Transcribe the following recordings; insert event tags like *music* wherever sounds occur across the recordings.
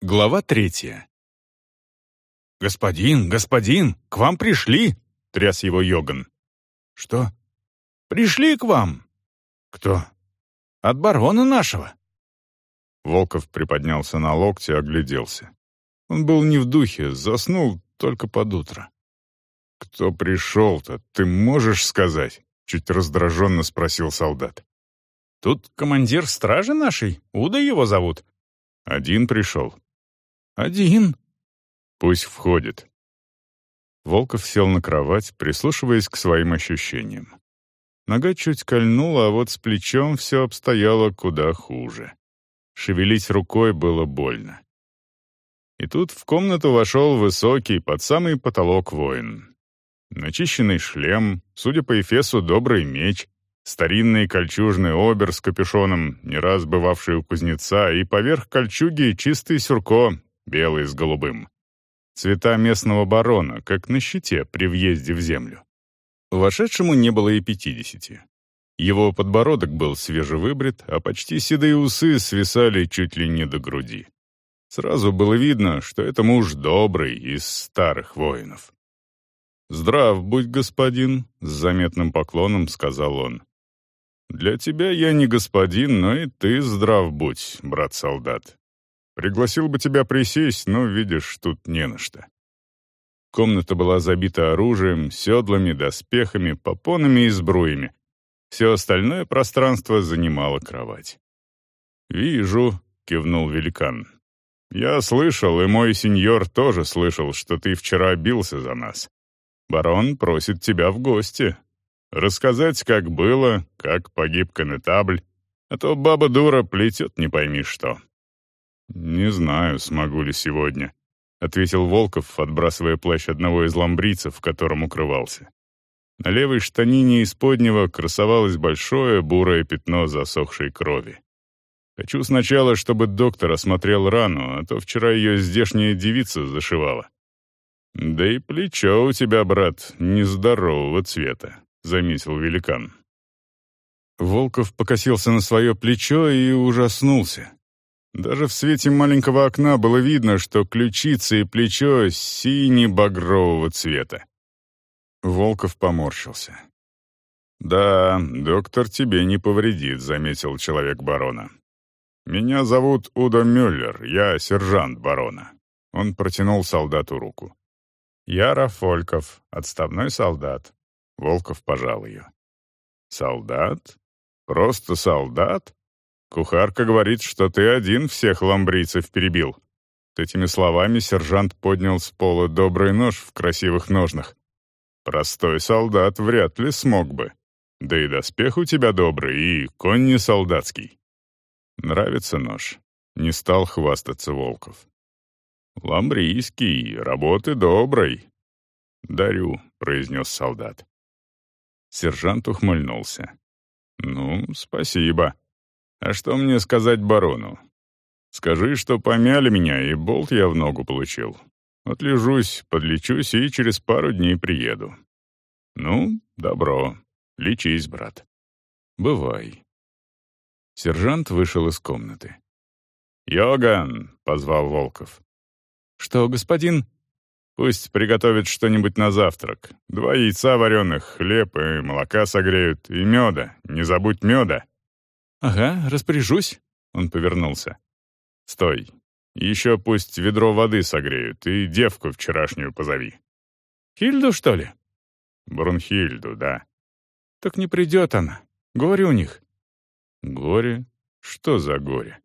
Глава третья. «Господин, господин, к вам пришли!» — тряс его Йоган. «Что?» «Пришли к вам!» «Кто?» «От барона нашего!» Волков приподнялся на локте, огляделся. Он был не в духе, заснул только под утро. «Кто пришел-то, ты можешь сказать?» — чуть раздраженно спросил солдат. «Тут командир стражи нашей, Уда его зовут». «Один пришел?» «Один». «Пусть входит». Волков сел на кровать, прислушиваясь к своим ощущениям. Нога чуть кольнула, а вот с плечом все обстояло куда хуже. Шевелить рукой было больно. И тут в комнату вошел высокий, под самый потолок воин. Начищенный шлем, судя по эфесу, добрый меч, старинный кольчужный обер с капюшоном, не раз бывавший у кузнеца, и поверх кольчуги чистый сюрко, белый с голубым. Цвета местного барона, как на щите при въезде в землю. Вошедшему не было и пятидесяти. Его подбородок был свежевыбрит, а почти седые усы свисали чуть ли не до груди. Сразу было видно, что это муж добрый из старых воинов. «Здрав будь, господин», — с заметным поклоном сказал он. «Для тебя я не господин, но и ты здрав будь, брат-солдат. Пригласил бы тебя присесть, но, видишь, тут не на что». Комната была забита оружием, седлами, доспехами, попонами и сбруями. Все остальное пространство занимала кровать. «Вижу», — кивнул великан. «Я слышал, и мой сеньор тоже слышал, что ты вчера бился за нас. Барон просит тебя в гости. Рассказать, как было, как погиб конетабль, а то баба дура плетет не пойми что». «Не знаю, смогу ли сегодня», — ответил Волков, отбрасывая плащ одного из ламбрийцев, в котором укрывался. На левой штанине исподнего красовалось большое бурое пятно засохшей крови. «Хочу сначала, чтобы доктор осмотрел рану, а то вчера ее здешняя девица зашивала». «Да и плечо у тебя, брат, нездорового цвета», — заметил великан. Волков покосился на свое плечо и ужаснулся. Даже в свете маленького окна было видно, что ключица и плечо сине-багрового цвета. Волков поморщился. «Да, доктор тебе не повредит», — заметил человек барона. «Меня зовут Удо Мюллер, я сержант барона». Он протянул солдату руку. «Я Рафольков, отставной солдат». Волков пожал ее. «Солдат? Просто солдат?» Кухарка говорит, что ты один всех ламбрийцев перебил». С этими словами сержант поднял с пола добрый нож в красивых ножнах. «Простой солдат вряд ли смог бы. Да и доспех у тебя добрый, и конь не солдатский». «Нравится нож?» — не стал хвастаться Волков. «Ламбрийский, работы доброй». «Дарю», — произнес солдат. Сержант ухмыльнулся. «Ну, спасибо. А что мне сказать барону? Скажи, что помяли меня, и болт я в ногу получил. Отлежусь, подлечусь и через пару дней приеду. Ну, добро. Лечись, брат. Бывай. Сержант вышел из комнаты. «Йоган!» — позвал Волков. «Что, господин?» «Пусть приготовят что-нибудь на завтрак. Два яйца вареных, хлеб и молока согреют, и меда. Не забудь меда». «Ага, распоряжусь», — он повернулся. «Стой. Еще пусть ведро воды согреют, и девку вчерашнюю позови». «Хильду, что ли?» «Брунхильду, да». «Так не придет она. Горе у них». «Горе? Что за горе?»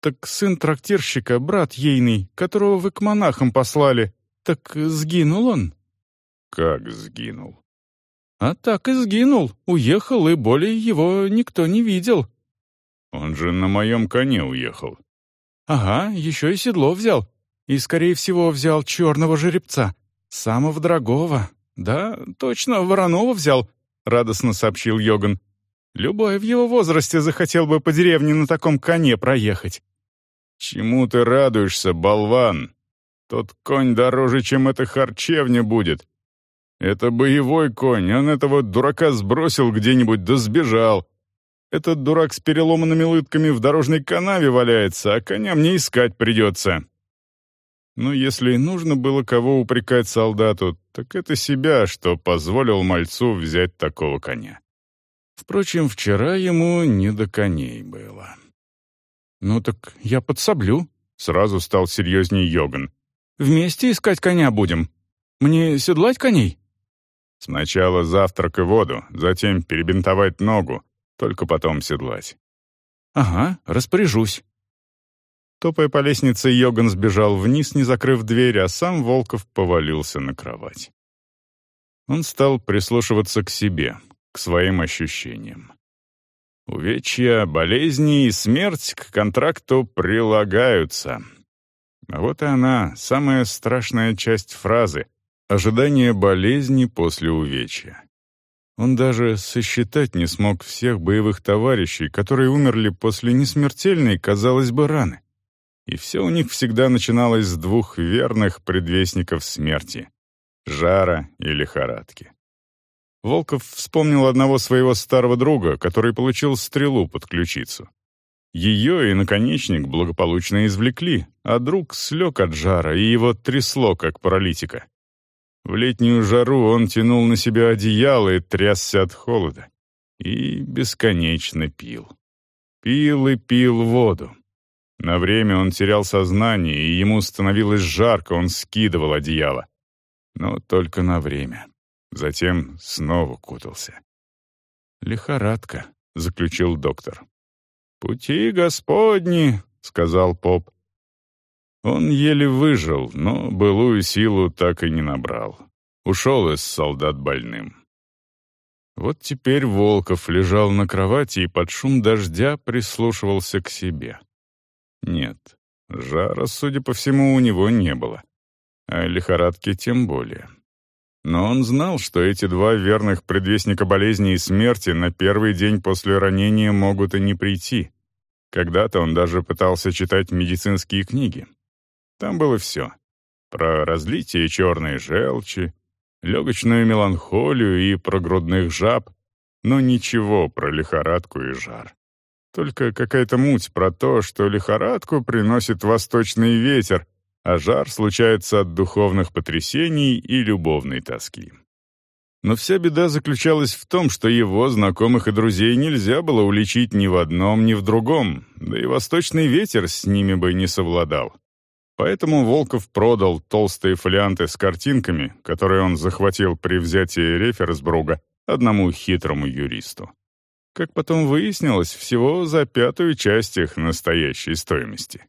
«Так сын трактирщика, брат ейный, которого вы к монахам послали, так сгинул он?» «Как сгинул?» «А так и сгинул, уехал, и более его никто не видел». Он же на моем коне уехал. Ага, еще и седло взял. И, скорее всего, взял черного жеребца. Самого дорогого. Да, точно, вороного взял, радостно сообщил Йоган. Любой в его возрасте захотел бы по деревне на таком коне проехать. Чему ты радуешься, болван? Тот конь дороже, чем эта харчевня будет. Это боевой конь, он этого дурака сбросил где-нибудь да сбежал. Этот дурак с переломанными лытками в дорожной канаве валяется, а коня мне искать придется. Но если нужно было кого упрекать солдату, так это себя, что позволил мальцу взять такого коня. Впрочем, вчера ему не до коней было. «Ну так я подсоблю», — сразу стал серьезней Йоган. «Вместе искать коня будем. Мне седлать коней?» «Сначала завтрак и воду, затем перебинтовать ногу, только потом седлать». «Ага, распоряжусь». Топая по лестнице, Йоган сбежал вниз, не закрыв дверь, а сам Волков повалился на кровать. Он стал прислушиваться к себе, к своим ощущениям. Увечья, болезни и смерть к контракту прилагаются. А вот и она, самая страшная часть фразы — ожидание болезни после увечья. Он даже сосчитать не смог всех боевых товарищей, которые умерли после несмертельной, казалось бы, раны. И все у них всегда начиналось с двух верных предвестников смерти — жара и лихорадки. Волков вспомнил одного своего старого друга, который получил стрелу под ключицу. Ее и наконечник благополучно извлекли, а друг слег от жара, и его трясло, как паралитика. В летнюю жару он тянул на себя одеяло и трясся от холода. И бесконечно пил. Пил и пил воду. На время он терял сознание, и ему становилось жарко, он скидывал одеяло. Но только на время. Затем снова кутался. «Лихорадка», — заключил доктор. «Пути Господни», — сказал поп. Он еле выжил, но былую силу так и не набрал. Ушел из солдат больным. Вот теперь Волков лежал на кровати и под шум дождя прислушивался к себе. Нет, жара, судя по всему, у него не было. А лихорадки тем более. Но он знал, что эти два верных предвестника болезни и смерти на первый день после ранения могут и не прийти. Когда-то он даже пытался читать медицинские книги. Там было все. Про разлитие черной желчи, легочную меланхолию и про грудных жаб, но ничего про лихорадку и жар. Только какая-то муть про то, что лихорадку приносит восточный ветер, а жар случается от духовных потрясений и любовной тоски. Но вся беда заключалась в том, что его знакомых и друзей нельзя было уличить ни в одном, ни в другом, да и восточный ветер с ними бы не совладал. Поэтому Волков продал толстые фолианты с картинками, которые он захватил при взятии Реферсбруга, одному хитрому юристу. Как потом выяснилось, всего за пятую часть их настоящей стоимости.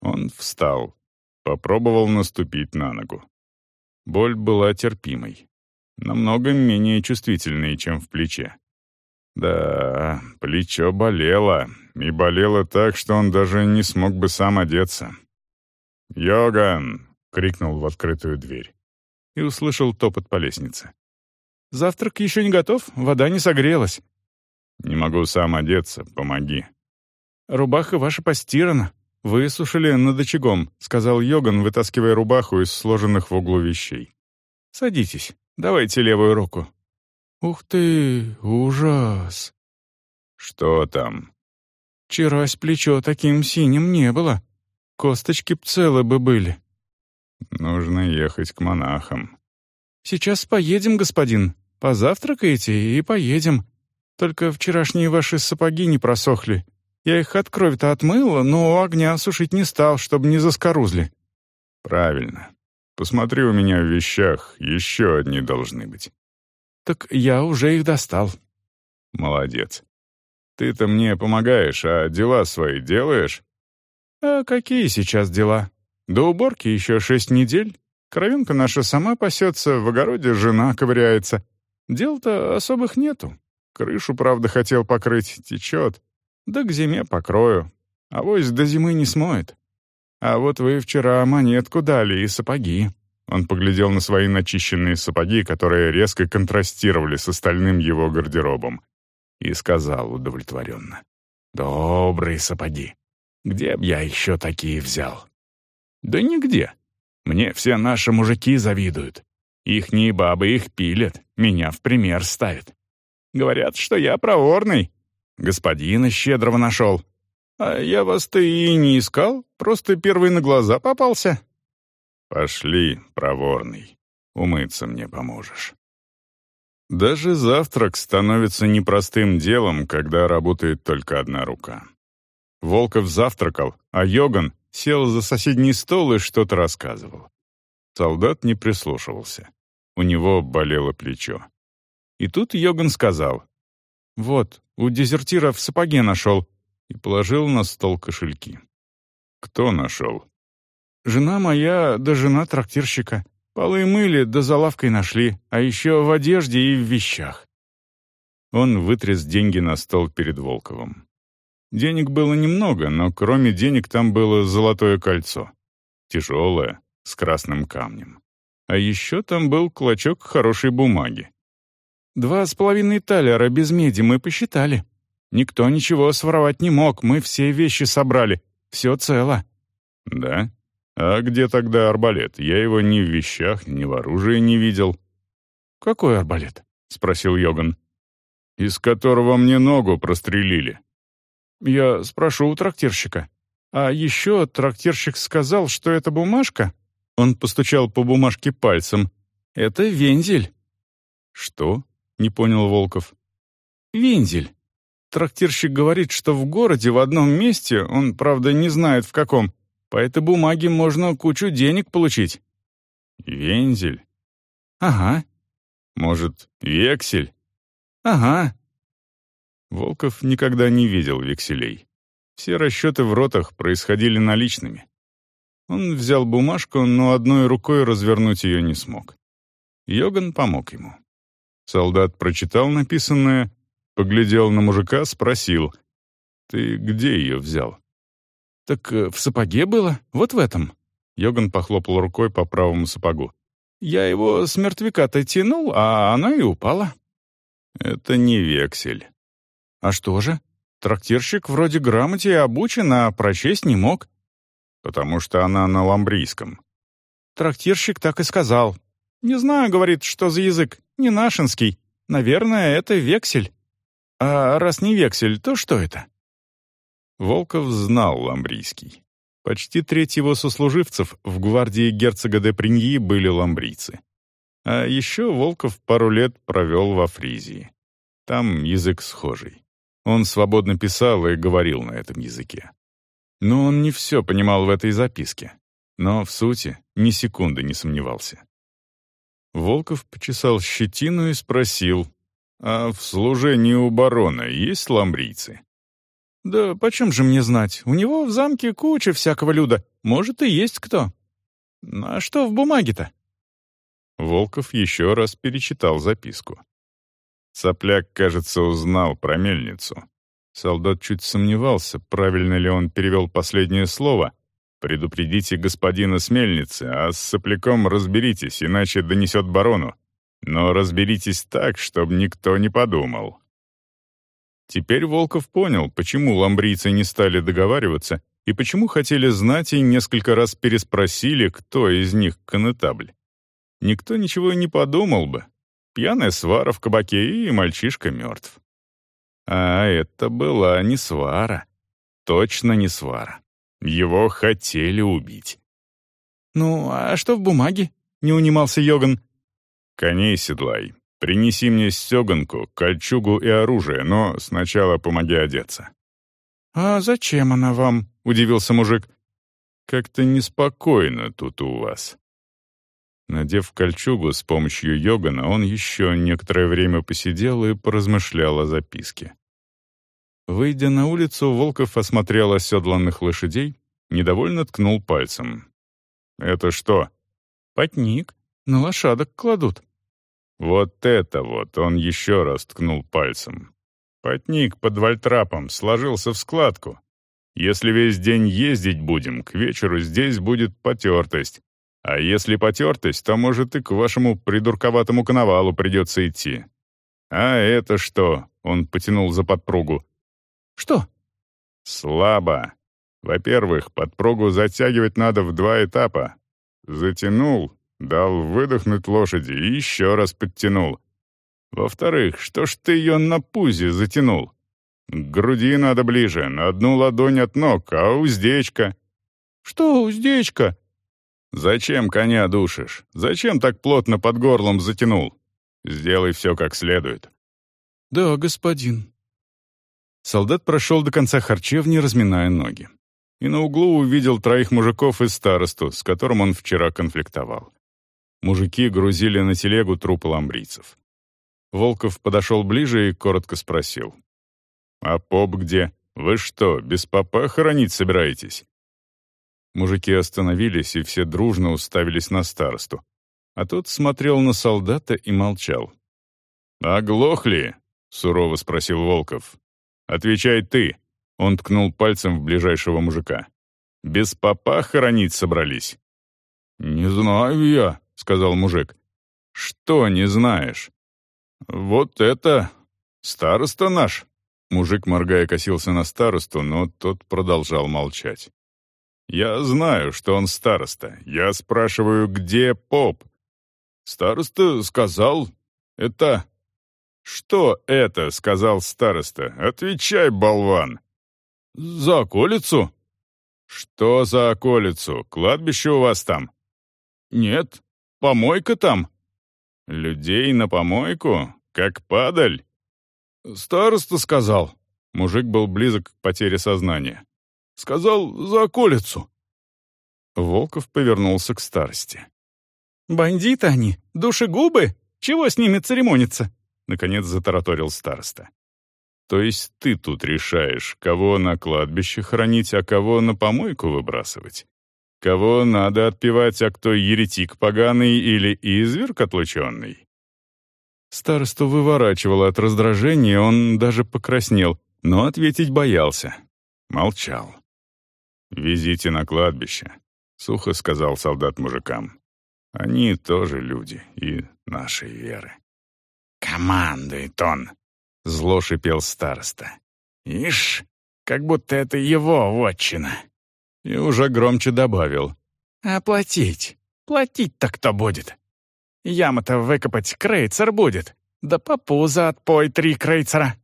Он встал, попробовал наступить на ногу. Боль была терпимой, намного менее чувствительной, чем в плече. Да, плечо болело, и болело так, что он даже не смог бы сам одеться. «Йоган!» — крикнул в открытую дверь. И услышал топот по лестнице. «Завтрак еще не готов, вода не согрелась». «Не могу сам одеться, помоги». «Рубаха ваша постирана. Высушили над очагом», — сказал Йоган, вытаскивая рубаху из сложенных в углу вещей. «Садитесь, давайте левую руку». «Ух ты, ужас!» «Что там?» «Вчерась плечо таким синим не было. Косточки б целы бы были». «Нужно ехать к монахам». «Сейчас поедем, господин. Позавтракаете и поедем. Только вчерашние ваши сапоги не просохли. Я их от крови-то отмыла, но у огня сушить не стал, чтобы не заскорузли». «Правильно. Посмотри у меня в вещах, еще одни должны быть». «Так я уже их достал». «Молодец. Ты-то мне помогаешь, а дела свои делаешь?» «А какие сейчас дела? До уборки еще шесть недель. Кровинка наша сама пасется, в огороде жена ковыряется. Дел-то особых нету. Крышу, правда, хотел покрыть, течет. Да к зиме покрою. А вось до зимы не смоет. А вот вы вчера монетку дали и сапоги». Он поглядел на свои начищенные сапоги, которые резко контрастировали с остальным его гардеробом, и сказал удовлетворенно. «Добрые сапоги. Где б я еще такие взял?» «Да нигде. Мне все наши мужики завидуют. Ихние бабы их пилят, меня в пример ставят. Говорят, что я проворный. Господина щедрого нашел. А я вас-то и не искал, просто первый на глаза попался». «Пошли, проворный, умыться мне поможешь». Даже завтрак становится непростым делом, когда работает только одна рука. Волков завтракал, а Йоган сел за соседний стол и что-то рассказывал. Солдат не прислушивался. У него болело плечо. И тут Йоган сказал, «Вот, у дезертира в сапоге нашел», и положил на стол кошельки. «Кто нашел?» «Жена моя, да жена трактирщика. Полы мыли, да за лавкой нашли, а еще в одежде и в вещах». Он вытряс деньги на стол перед Волковым. Денег было немного, но кроме денег там было золотое кольцо. Тяжелое, с красным камнем. А еще там был клочок хорошей бумаги. Два с половиной талера без меди мы посчитали. Никто ничего своровать не мог, мы все вещи собрали. Все цело». «Да? А где тогда арбалет? Я его ни в вещах, ни в оружии не видел». «Какой арбалет?» — спросил Йоган. «Из которого мне ногу прострелили». «Я спрошу у трактирщика. А еще трактирщик сказал, что эта бумажка...» Он постучал по бумажке пальцем. «Это вензель». «Что?» — не понял Волков. «Вензель. Трактирщик говорит, что в городе в одном месте, он, правда, не знает в каком, по этой бумаге можно кучу денег получить». «Вензель?» «Ага». «Может, вексель?» «Ага». Волков никогда не видел векселей. Все расчеты в ротах происходили наличными. Он взял бумажку, но одной рукой развернуть ее не смог. Йоган помог ему. Солдат прочитал написанное Поглядел на мужика, спросил. «Ты где ее взял?» «Так э, в сапоге было? Вот в этом». Йоган похлопал рукой по правому сапогу. «Я его с мертвяка-то тянул, а она и упала». «Это не вексель». «А что же? Трактирщик вроде грамоте обучен, а прочесть не мог». «Потому что она на ламбрийском». Трактирщик так и сказал. «Не знаю, — говорит, — что за язык. Не нашинский. Наверное, это вексель». А раз не вексель, то что это? Волков знал ламбрийский. Почти треть его сослуживцев в гвардии герцога де Приньи были ламбрийцы. А еще Волков пару лет провел во Фризии. Там язык схожий. Он свободно писал и говорил на этом языке. Но он не все понимал в этой записке. Но, в сути, ни секунды не сомневался. Волков почесал щетину и спросил, «А в служении у барона есть ламбрийцы?» «Да почем же мне знать? У него в замке куча всякого люда. Может, и есть кто. А что в бумаге-то?» Волков еще раз перечитал записку. Сопляк, кажется, узнал про мельницу. Солдат чуть сомневался, правильно ли он перевел последнее слово. «Предупредите господина с мельницы, а с сопляком разберитесь, иначе донесет барону. Но разберитесь так, чтобы никто не подумал. Теперь Волков понял, почему ламбрийцы не стали договариваться и почему хотели знать и несколько раз переспросили, кто из них конетабль. Никто ничего не подумал бы. Пьяная свара в кабаке и мальчишка мертв. А это была не свара. Точно не свара. Его хотели убить. «Ну, а что в бумаге?» — не унимался Йоган. «Коней седлай. Принеси мне стеганку, кольчугу и оружие, но сначала помоги одеться». «А зачем она вам?» — удивился мужик. «Как-то неспокойно тут у вас». Надев кольчугу с помощью йогана, он еще некоторое время посидел и поразмышлял о записке. Выйдя на улицу, Волков осмотрел оседланных лошадей, недовольно ткнул пальцем. «Это что?» «Потник. На лошадок кладут». Вот это вот он еще раз ткнул пальцем. Потник под вальтрапом сложился в складку. Если весь день ездить будем, к вечеру здесь будет потертость. А если потертость, то, может, и к вашему придурковатому коновалу придется идти. А это что? Он потянул за подпругу. Что? Слабо. Во-первых, подпругу затягивать надо в два этапа. Затянул, Дал выдохнуть лошади и еще раз подтянул. Во-вторых, что ж ты ее на пузе затянул? К груди надо ближе, на одну ладонь от ног, а уздечка». «Что уздечка?» «Зачем коня душишь? Зачем так плотно под горлом затянул? Сделай все как следует». «Да, господин». Солдат прошел до конца харчевни, разминая ноги. И на углу увидел троих мужиков из старосту, с которым он вчера конфликтовал. Мужики грузили на телегу трупы ламбрийцев. Волков подошел ближе и коротко спросил. «А поп где? Вы что, без попа хоронить собираетесь?» Мужики остановились, и все дружно уставились на старосту. А тот смотрел на солдата и молчал. «Оглохли?» — сурово спросил Волков. «Отвечай ты!» — он ткнул пальцем в ближайшего мужика. «Без попа хоронить собрались?» «Не знаю я», — сказал мужик. «Что не знаешь?» «Вот это... староста наш!» Мужик, моргая, косился на старосту, но тот продолжал молчать. «Я знаю, что он староста. Я спрашиваю, где поп?» «Староста сказал, это...» «Что это?» — сказал староста. «Отвечай, болван!» «За околицу?» «Что за околицу? Кладбище у вас там?» «Нет, помойка там». «Людей на помойку? Как падаль?» «Староста сказал». Мужик был близок к потере сознания. Сказал, за околицу». Волков повернулся к старости. «Бандиты они, душегубы? Чего с ними церемониться?» Наконец затараторил староста. «То есть ты тут решаешь, кого на кладбище хранить, а кого на помойку выбрасывать? Кого надо отпевать, а кто еретик поганый или изверг отлученный?» Старосту выворачивало от раздражения, он даже покраснел, но ответить боялся. Молчал. «Везите на кладбище», — сухо сказал солдат мужикам. «Они тоже люди и нашей веры». «Командует он», — зло шипел староста. «Ишь, как будто это его вотчина». И уже громче добавил. «А платить? Платить-то кто будет? Яму-то выкопать крейцер будет, да попу за отпой три крейцера».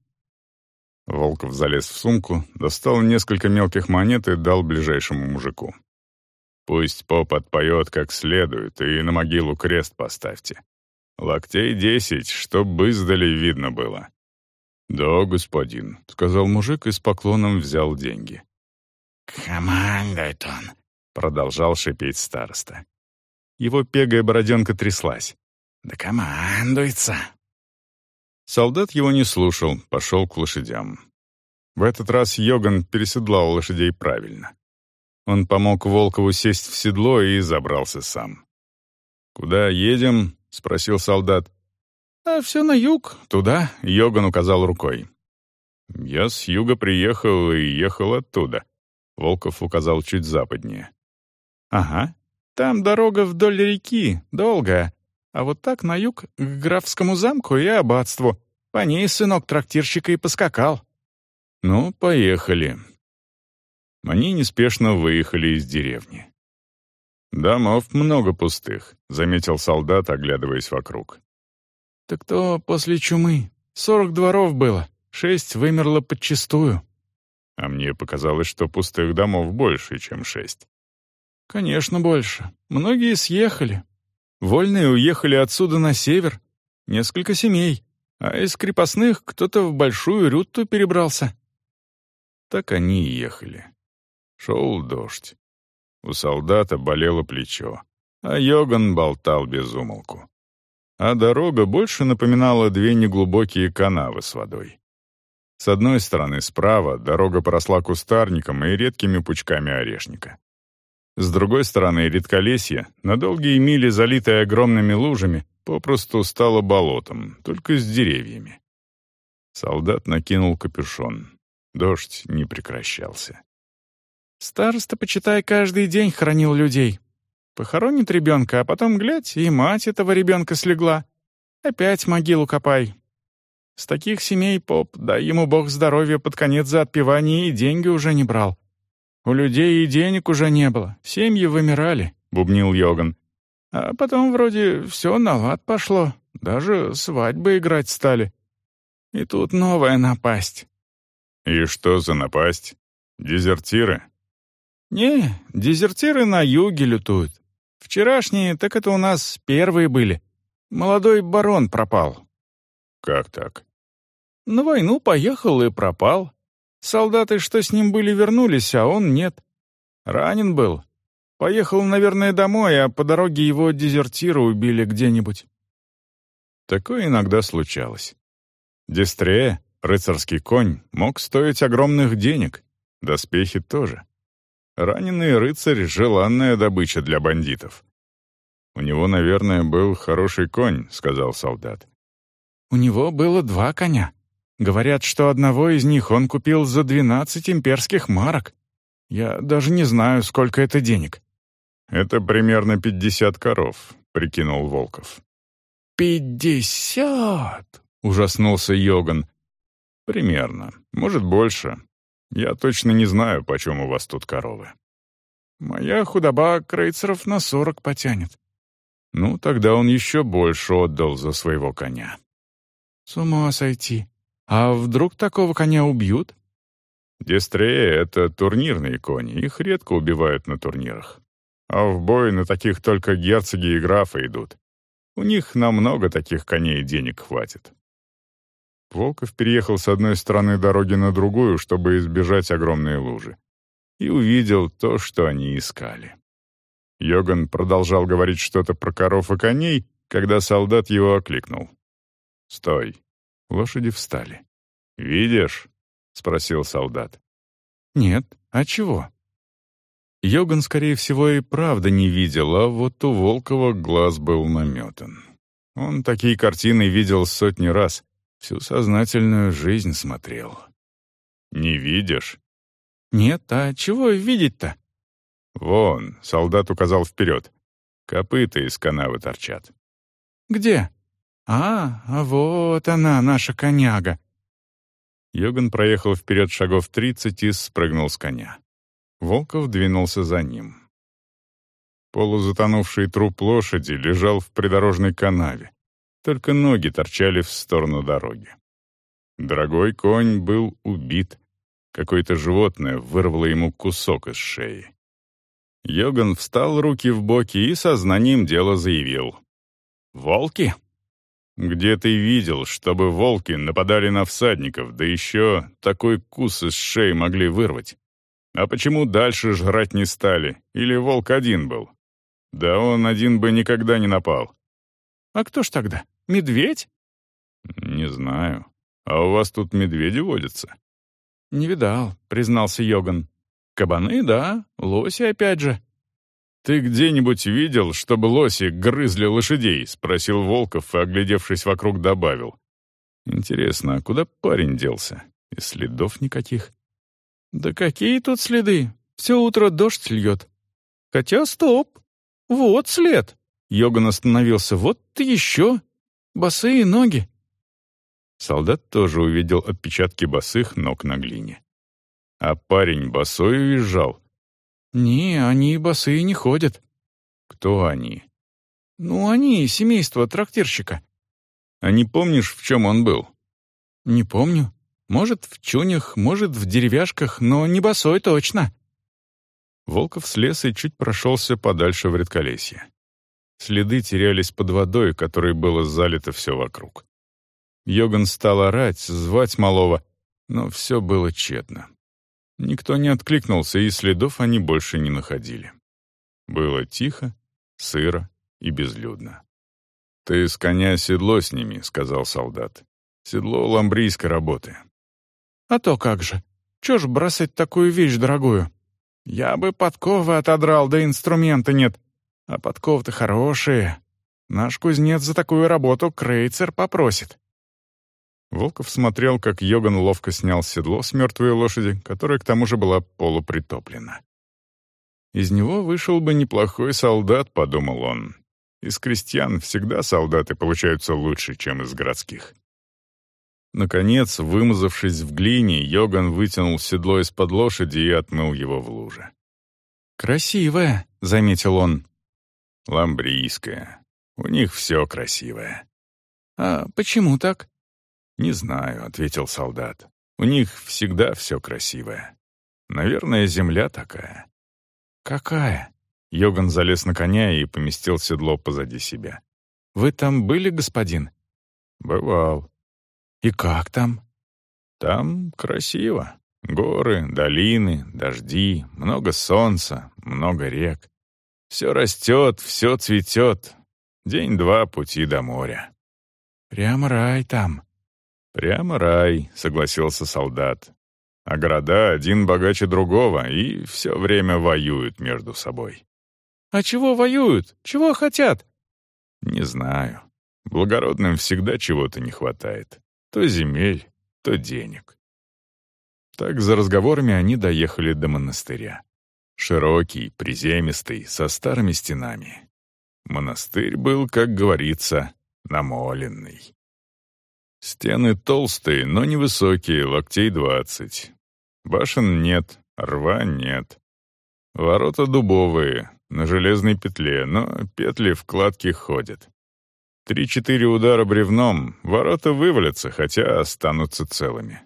Волков залез в сумку, достал несколько мелких монет и дал ближайшему мужику. «Пусть поп отпоет как следует, и на могилу крест поставьте. Локтей десять, чтоб издали видно было». «Да, господин», — сказал мужик и с поклоном взял деньги. «Командует он», — продолжал шипеть староста. Его пегая бороденка тряслась. «Да командуется». Солдат его не слушал, пошел к лошадям. В этот раз Йоган переседлал лошадей правильно. Он помог Волкову сесть в седло и забрался сам. «Куда едем?» — спросил солдат. «А все на юг, туда», — Йоган указал рукой. «Я с юга приехал и ехал оттуда», — Волков указал чуть западнее. «Ага, там дорога вдоль реки, долгая, а вот так на юг, к графскому замку и аббатству. По ней сынок трактирщика и поскакал. Ну, поехали. Они неспешно выехали из деревни. «Домов много пустых», — заметил солдат, оглядываясь вокруг. «Так то после чумы. Сорок дворов было, шесть вымерло подчистую». А мне показалось, что пустых домов больше, чем шесть. «Конечно, больше. Многие съехали, Вольные уехали отсюда на север. Несколько семей. А из крепостных кто-то в Большую Рютту перебрался. Так они и ехали. Шел дождь. У солдата болело плечо, а Йоган болтал без умолку. А дорога больше напоминала две неглубокие канавы с водой. С одной стороны, справа, дорога поросла кустарником и редкими пучками орешника. С другой стороны, редколесье, на долгие мили залитое огромными лужами, попросту стало болотом, только с деревьями. Солдат накинул капюшон. Дождь не прекращался. «Староста, почитай, каждый день хранил людей. Похоронит ребенка, а потом, глядь, и мать этого ребенка слегла. Опять могилу копай. С таких семей, поп, дай ему бог здоровья под конец за отпевание и деньги уже не брал. У людей и денег уже не было, семьи вымирали», — бубнил Йоган. «А потом вроде все на лад пошло, даже свадьбы играть стали. И тут новая напасть. «И что за напасть? Дезертиры?» «Не, дезертиры на юге лютуют. Вчерашние, так это у нас первые были. Молодой барон пропал». «Как так?» «На войну поехал и пропал. Солдаты, что с ним были, вернулись, а он нет. Ранен был. Поехал, наверное, домой, а по дороге его дезертира убили где-нибудь». Такое иногда случалось. Дистрея, рыцарский конь, мог стоить огромных денег. Доспехи тоже. Раненый рыцарь — желанная добыча для бандитов. «У него, наверное, был хороший конь», — сказал солдат. «У него было два коня. Говорят, что одного из них он купил за двенадцать имперских марок. Я даже не знаю, сколько это денег». «Это примерно пятьдесят коров», — прикинул Волков. «Пятьдесят!» — ужаснулся Йоган. «Примерно. Может, больше. Я точно не знаю, почем у вас тут коровы». «Моя худоба крейцеров на сорок потянет». Ну, тогда он еще больше отдал за своего коня. «С ума сойти. А вдруг такого коня убьют?» Дестрея — это турнирные кони, их редко убивают на турнирах. А в бой на таких только герцоги и графы идут. У них намного таких коней денег хватит. Волков переехал с одной стороны дороги на другую, чтобы избежать огромной лужи. И увидел то, что они искали. Йоган продолжал говорить что-то про коров и коней, когда солдат его окликнул. «Стой!» Лошади встали. «Видишь?» — спросил солдат. «Нет, а чего?» Йоган, скорее всего, и правда не видел, а вот у Волкова глаз был наметан. Он такие картины видел сотни раз, всю сознательную жизнь смотрел. «Не видишь?» «Нет, а чего видеть-то?» «Вон», — солдат указал вперед. «Копыта из канавы торчат». «Где?» «А, вот она, наша коняга». Йоган проехал вперед шагов тридцать и спрыгнул с коня. Волков двинулся за ним. Полузатонувший труп лошади лежал в придорожной канаве. Только ноги торчали в сторону дороги. Дорогой конь был убит. Какое-то животное вырвало ему кусок из шеи. Йоган встал руки в боки и сознанием дела заявил. «Волки?» «Где ты видел, чтобы волки нападали на всадников, да еще такой кус из шеи могли вырвать?» А почему дальше жрать не стали? Или волк один был? Да он один бы никогда не напал. А кто ж тогда? Медведь? Не знаю. А у вас тут медведи водятся? Не видал, признался Йоган. Кабаны, да, лоси опять же. «Ты где-нибудь видел, чтобы лоси грызли лошадей?» — спросил Волков и, оглядевшись вокруг, добавил. «Интересно, а куда парень делся? И следов никаких?» «Да какие тут следы? Все утро дождь льет». «Хотя стоп! Вот след!» Йоган остановился. «Вот ты еще! Босые ноги!» Солдат тоже увидел отпечатки босых ног на глине. А парень босой уезжал. «Не, они босые не ходят». «Кто они?» «Ну, они, семейство трактирщика». «А не помнишь, в чем он был?» «Не помню. Может, в чунях, может, в деревяшках, но не босой точно». Волков слез и чуть прошелся подальше в редколесье. Следы терялись под водой, которой было залито все вокруг. Йоган стал орать, звать малого, но все было тщетно. Никто не откликнулся, и следов они больше не находили. Было тихо, сыро и безлюдно. «Ты с коня седло сними», — сказал солдат. «Седло ламбрийской работы. А то как же. Чё ж бросать такую вещь дорогую? Я бы подковы отодрал, да инструмента нет. А подковы-то хорошие. Наш кузнец за такую работу крейцер попросит». Волков смотрел, как Йоган ловко снял седло с мертвой лошади, которая к тому же была полупритоплена. «Из него вышел бы неплохой солдат», — подумал он. «Из крестьян всегда солдаты получаются лучше, чем из городских». Наконец, вымазавшись в глине, Йоган вытянул седло из-под лошади и отмыл его в луже. «Красивая», — заметил он. «Ламбрийская. У них все красивое». «А почему так?» «Не знаю», — ответил солдат. У них всегда все красивое. Наверное, земля такая. Какая? Йоган залез на коня и поместил седло позади себя. Вы там были, господин? Бывал. И как там? Там красиво. Горы, долины, дожди, много солнца, много рек. Все растет, все цветет. День-два пути до моря. Прямо рай там. Прямо рай, согласился солдат. А города один богаче другого и все время воюют между собой. А чего воюют? Чего хотят? Не знаю. Благородным всегда чего-то не хватает. То земель, то денег. Так за разговорами они доехали до монастыря. Широкий, приземистый, со старыми стенами. Монастырь был, как говорится, намоленный. Стены толстые, но невысокие, локтей двадцать. Башен нет, рва нет. Ворота дубовые, на железной петле, но петли вкладки ходят. Три-четыре удара бревном, ворота вывалятся, хотя останутся целыми.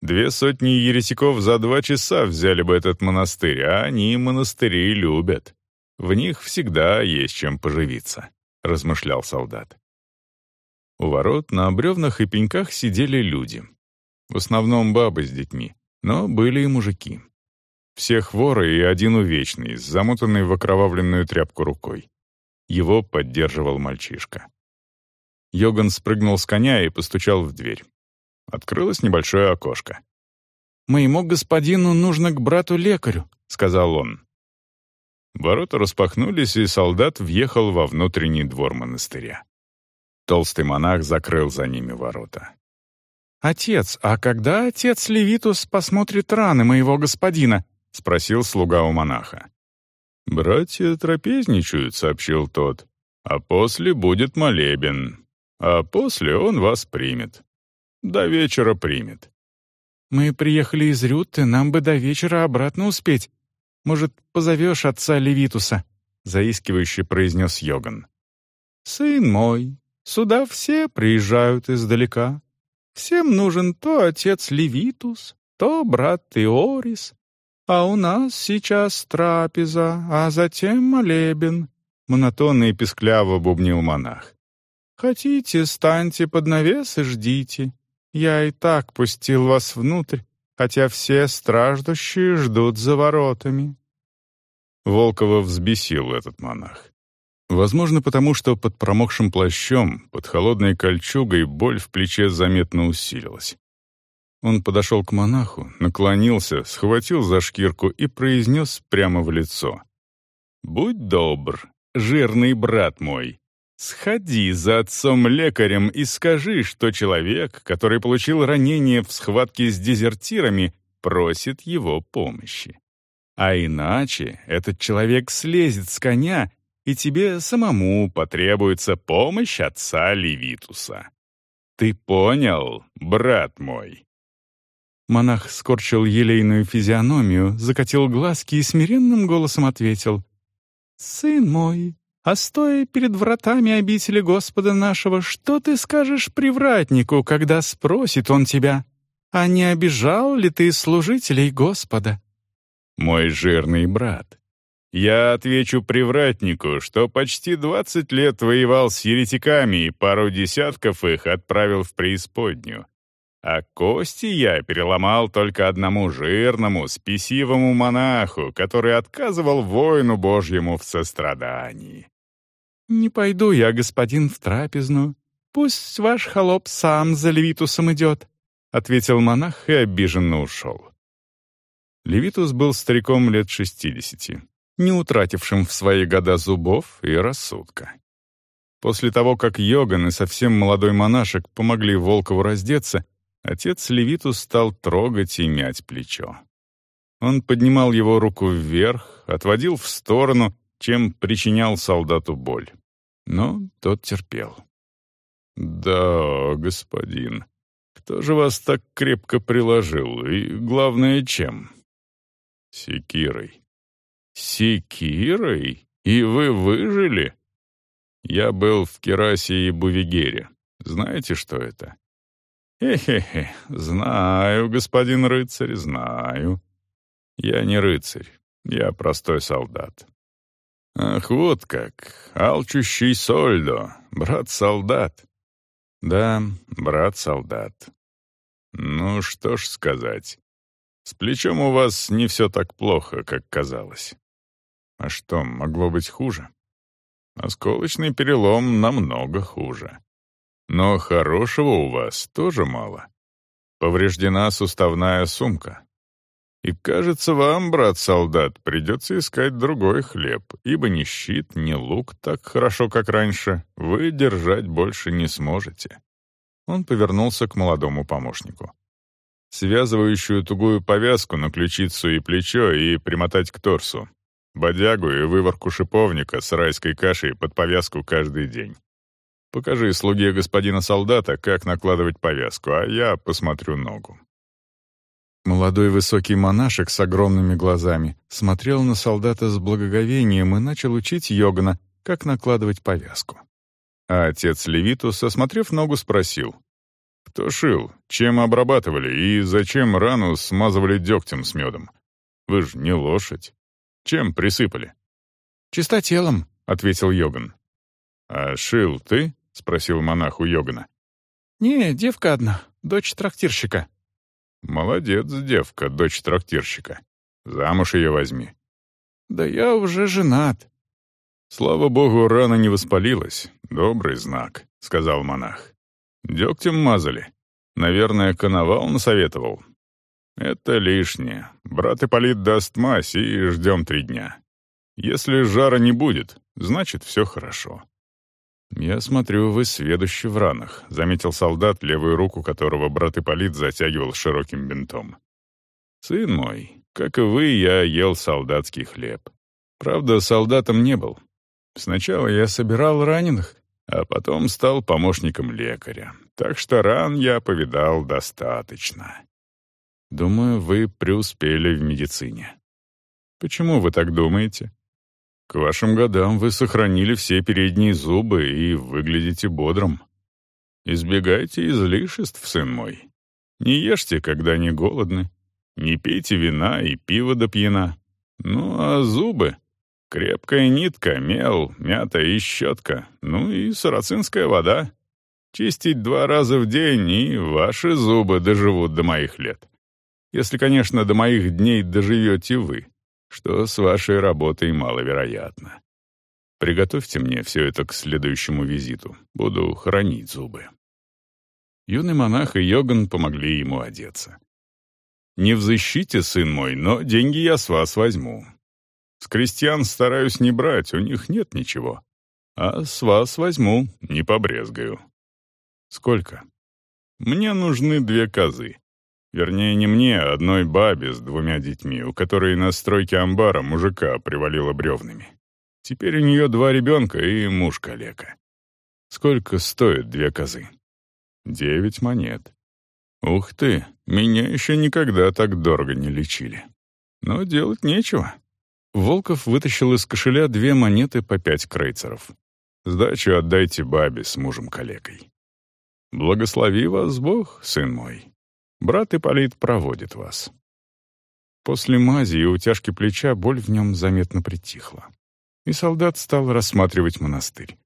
Две сотни еретиков за два часа взяли бы этот монастырь, а они монастыри любят. В них всегда есть чем поживиться», — размышлял солдат. У ворот на бревнах и пеньках сидели люди. В основном бабы с детьми, но были и мужики. Все хворы и один увечный, замотанный в окровавленную тряпку рукой. Его поддерживал мальчишка. Йоган спрыгнул с коня и постучал в дверь. Открылось небольшое окошко. «Моему господину нужно к брату-лекарю», — сказал он. Ворота распахнулись, и солдат въехал во внутренний двор монастыря. Толстый монах закрыл за ними ворота. «Отец, а когда отец Левитус посмотрит раны моего господина?» — спросил слуга у монаха. «Братья трапезничают», — сообщил тот, — «а после будет молебен, а после он вас примет. До вечера примет». «Мы приехали из Рютты, нам бы до вечера обратно успеть. Может, позовешь отца Левитуса?» — заискивающе произнес Йоган. «Сын мой, сюда все приезжают издалека. Всем нужен то отец Левитус, то брат Теорис. А у нас сейчас трапеза, а затем молебен», — монотонно и пескляво бубнил монах. «Хотите, станьте под навес и ждите. Я и так пустил вас внутрь, хотя все страждущие ждут за воротами». Волкова взбесил этот монах. Возможно, потому что под промокшим плащом, под холодной кольчугой боль в плече заметно усилилась. Он подошел к монаху, наклонился, схватил за шкирку и произнес прямо в лицо. «Будь добр, жирный брат мой, сходи за отцом-лекарем и скажи, что человек, который получил ранение в схватке с дезертирами, просит его помощи. А иначе этот человек слезет с коня, и тебе самому потребуется помощь отца Левитуса. Ты понял, брат мой?» Монах скорчил елейную физиономию, закатил глазки и смиренным голосом ответил. «Сын мой, а стоя перед вратами обители Господа нашего, что ты скажешь привратнику, когда спросит он тебя, а не обижал ли ты служителей Господа?» «Мой жирный брат, я отвечу привратнику, что почти двадцать лет воевал с еретиками и пару десятков их отправил в преисподнюю. А кости я переломал только одному жирному, спесивому монаху, который отказывал воину Божьему в сострадании. «Не пойду я, господин, в трапезную. Пусть ваш холоп сам за Левитусом идет», — ответил монах и обиженно ушел. Левитус был стариком лет шестидесяти, не утратившим в свои года зубов и рассудка. После того, как Йоган и совсем молодой монашек помогли Волкову раздеться, отец Левитус стал трогать и мять плечо. Он поднимал его руку вверх, отводил в сторону, чем причинял солдату боль. Но тот терпел. «Да, господин, кто же вас так крепко приложил, и, главное, чем?» «Секирой». «Секирой? И вы выжили?» «Я был в Керасе и Бувигере. Знаете, что это?» «Хе-хе-хе, знаю, господин рыцарь, знаю. Я не рыцарь, я простой солдат». «Ах, вот как, алчущий Сольдо, брат-солдат». «Да, брат-солдат». «Ну, что ж сказать. С плечом у вас не все так плохо, как казалось». «А что, могло быть хуже?» «Осколочный перелом намного хуже». Но хорошего у вас тоже мало. Повреждена суставная сумка. И, кажется, вам, брат-солдат, придется искать другой хлеб, ибо ни щит, ни лук так хорошо, как раньше, вы держать больше не сможете». Он повернулся к молодому помощнику. «Связывающую тугую повязку на ключицу и плечо и примотать к торсу. Бодягу и выворку шиповника с райской кашей под повязку каждый день. Покажи слуге господина солдата, как накладывать повязку, а я посмотрю ногу». Молодой высокий монашек с огромными глазами смотрел на солдата с благоговением и начал учить Йогана, как накладывать повязку. А отец Левитус, осмотрев ногу, спросил, «Кто шил? Чем обрабатывали? И зачем рану смазывали дегтем с медом? Вы же не лошадь. Чем присыпали?» «Чистотелом», — ответил Йоган. «А шил ты?» — спросил монах у Йогана. «Не, девка одна, дочь трактирщика». «Молодец, девка, дочь трактирщика. Замуж ее возьми». «Да я уже женат». «Слава богу, рана не воспалилась. Добрый знак», — сказал монах. «Дегтем мазали. Наверное, коновал насоветовал. Это лишнее. Брат Ипполит даст мазь, и ждем три дня. Если жара не будет, значит, все хорошо». «Я смотрю, вы сведущи в ранах», — заметил солдат, левую руку которого брат Ипполит затягивал широким бинтом. «Сын мой, как и вы, я ел солдатский хлеб. Правда, солдатом не был. Сначала я собирал раненых, а потом стал помощником лекаря. Так что ран я повидал достаточно. Думаю, вы преуспели в медицине. Почему вы так думаете?» К вашим годам вы сохранили все передние зубы и выглядите бодрым. Избегайте излишеств, сын мой. Не ешьте, когда не голодны. Не пейте вина и пиво до пьяна. Ну, а зубы? Крепкая нитка, мел, мята и щетка. Ну и сарацинская вода. Чистить два раза в день, и ваши зубы доживут до моих лет. Если, конечно, до моих дней доживете вы что с вашей работой маловероятно. Приготовьте мне все это к следующему визиту. Буду хранить зубы». Юный монах и Йоган помогли ему одеться. «Не в защите, сын мой, но деньги я с вас возьму. С крестьян стараюсь не брать, у них нет ничего. А с вас возьму, не побрезгаю». «Сколько?» «Мне нужны две козы. Вернее, не мне, а одной бабе с двумя детьми, у которой на стройке амбара мужика привалило бревнами. Теперь у нее два ребенка и муж калека. Сколько стоят две козы? Девять монет. Ух ты, меня еще никогда так дорого не лечили. Но делать нечего. Волков вытащил из кошеля две монеты по пять крейцеров. Сдачу отдайте бабе с мужем-калекой. Благослови вас Бог, сын мой. Брат Ипполит проводит вас». После мази и утяжки плеча боль в нем заметно притихла. И солдат стал рассматривать монастырь.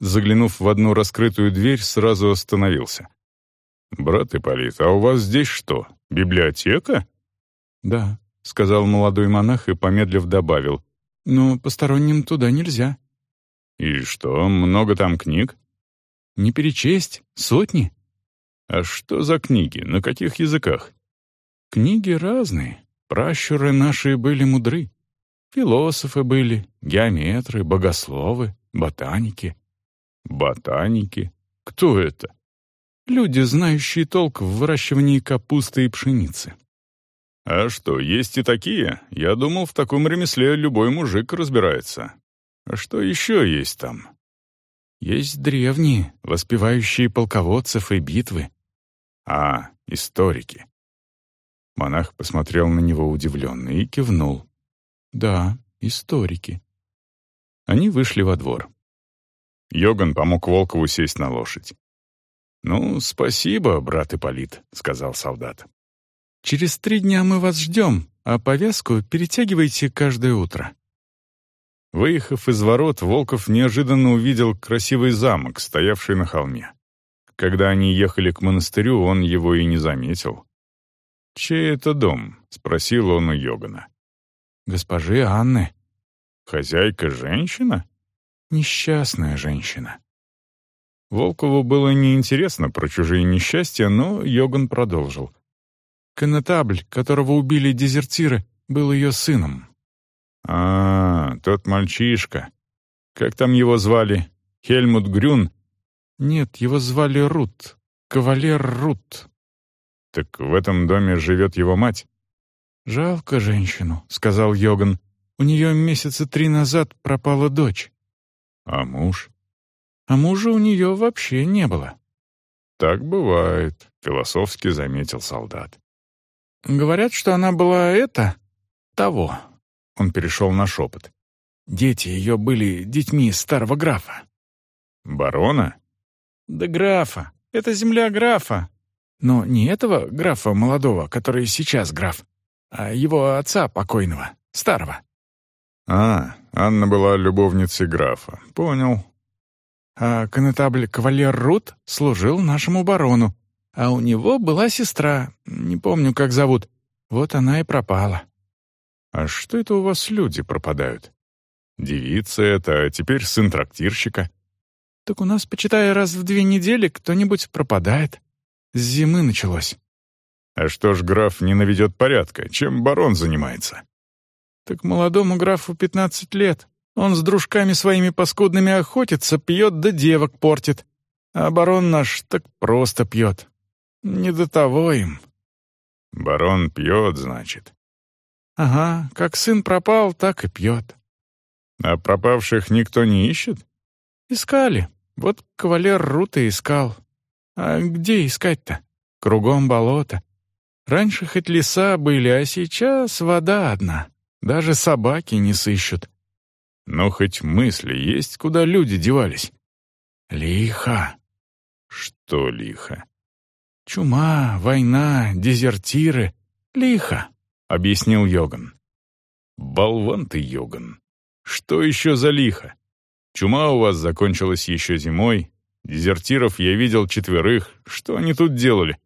Заглянув в одну раскрытую дверь, сразу остановился. «Брат Ипполит, а у вас здесь что, библиотека?» «Да», — сказал молодой монах и, помедлив, добавил. «Но посторонним туда нельзя». «И что, много там книг?» «Не перечесть, сотни». А что за книги? На каких языках? Книги разные. Пращуры наши были мудры. Философы были, геометры, богословы, ботаники. Ботаники? Кто это? Люди, знающие толк в выращивании капусты и пшеницы. А что, есть и такие? Я думал, в таком ремесле любой мужик разбирается. А что еще есть там? Есть древние, воспевающие полководцев и битвы, «А, историки». Монах посмотрел на него удивленно и кивнул. «Да, историки». Они вышли во двор. Йоган помог Волкову сесть на лошадь. «Ну, спасибо, брат Ипполит», — сказал солдат. «Через три дня мы вас ждем, а повязку перетягивайте каждое утро». Выехав из ворот, Волков неожиданно увидел красивый замок, стоявший на холме. Когда они ехали к монастырю, он его и не заметил. «Чей это дом?» — спросил он у Йогана. «Госпожи Анны». «Хозяйка женщина?» «Несчастная женщина». Волкову было неинтересно про чужие несчастья, но Йоган продолжил. Конетабль, которого убили дезертиры, был ее сыном. «А, тот мальчишка. Как там его звали? Хельмут Грюн?» «Нет, его звали Рут. Кавалер Рут». «Так в этом доме живет его мать?» «Жалко женщину», — сказал Йоган. «У нее месяца три назад пропала дочь». «А муж?» «А мужа у нее вообще не было». «Так бывает», — философски заметил солдат. «Говорят, что она была это... того». Он перешел на шепот. «Дети ее были детьми старого графа». «Барона?» «Да графа. Это земля графа. Но не этого графа молодого, который сейчас граф, а его отца покойного, старого». «А, Анна была любовницей графа. Понял». «А конетабль кавалер Рут служил нашему барону, а у него была сестра, не помню, как зовут. Вот она и пропала». «А что это у вас люди пропадают?» «Девица это, а теперь сын трактирщика». «Так у нас, почитая раз в две недели, кто-нибудь пропадает. С зимы началось». «А что ж граф не наведет порядка? Чем барон занимается?» «Так молодому графу пятнадцать лет. Он с дружками своими паскудными охотится, пьет да девок портит. А барон наш так просто пьет. Не до того им». «Барон пьет, значит?» «Ага, как сын пропал, так и пьет». «А пропавших никто не ищет?» «Искали. Вот кавалер Рута искал. А где искать-то? Кругом болото. Раньше хоть леса были, а сейчас вода одна. Даже собаки не сыщут». «Но хоть мысли есть, куда люди девались?» «Лихо». «Что лихо?» «Чума, война, дезертиры. Лихо». — объяснил Йоган. «Болван ты, Йоган. Что еще за лихо? Чума у вас закончилась еще зимой. Дезертиров я видел четверых. Что они тут делали?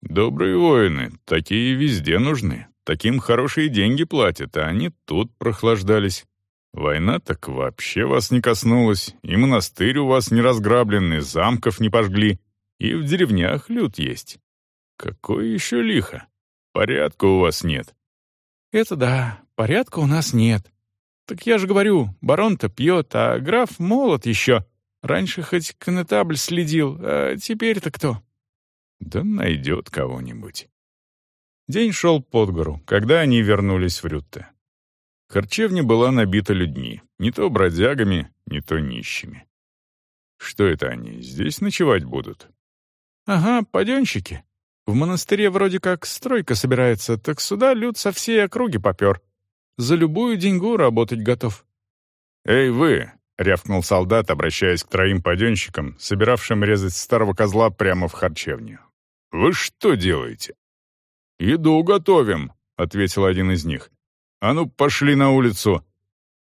Добрые воины, такие везде нужны. Таким хорошие деньги платят, а они тут прохлаждались. Война так вообще вас не коснулась, и монастырь у вас не разграбленный, замков не пожгли, и в деревнях люд есть. Какое еще лихо? Порядка у вас нет». «Это да, порядка у нас нет. Так я же говорю, барон-то пьет, а граф молод еще. Раньше хоть конетабль следил, а теперь-то кто?» «Да найдет кого-нибудь». День шел под гору, когда они вернулись в Рютте. Харчевня была набита людьми, не то бродягами, не то нищими. Что это они, здесь ночевать будут? «Ага, паденщики. В монастыре вроде как стройка собирается, так сюда люд со всей округи попер. За любую деньгу работать готов». «Эй, вы!» — рявкнул солдат, обращаясь к троим паденщикам, собиравшим резать старого козла прямо в харчевню. «Вы что делаете?» «Еду готовим», — ответил один из них. «А ну, пошли на улицу».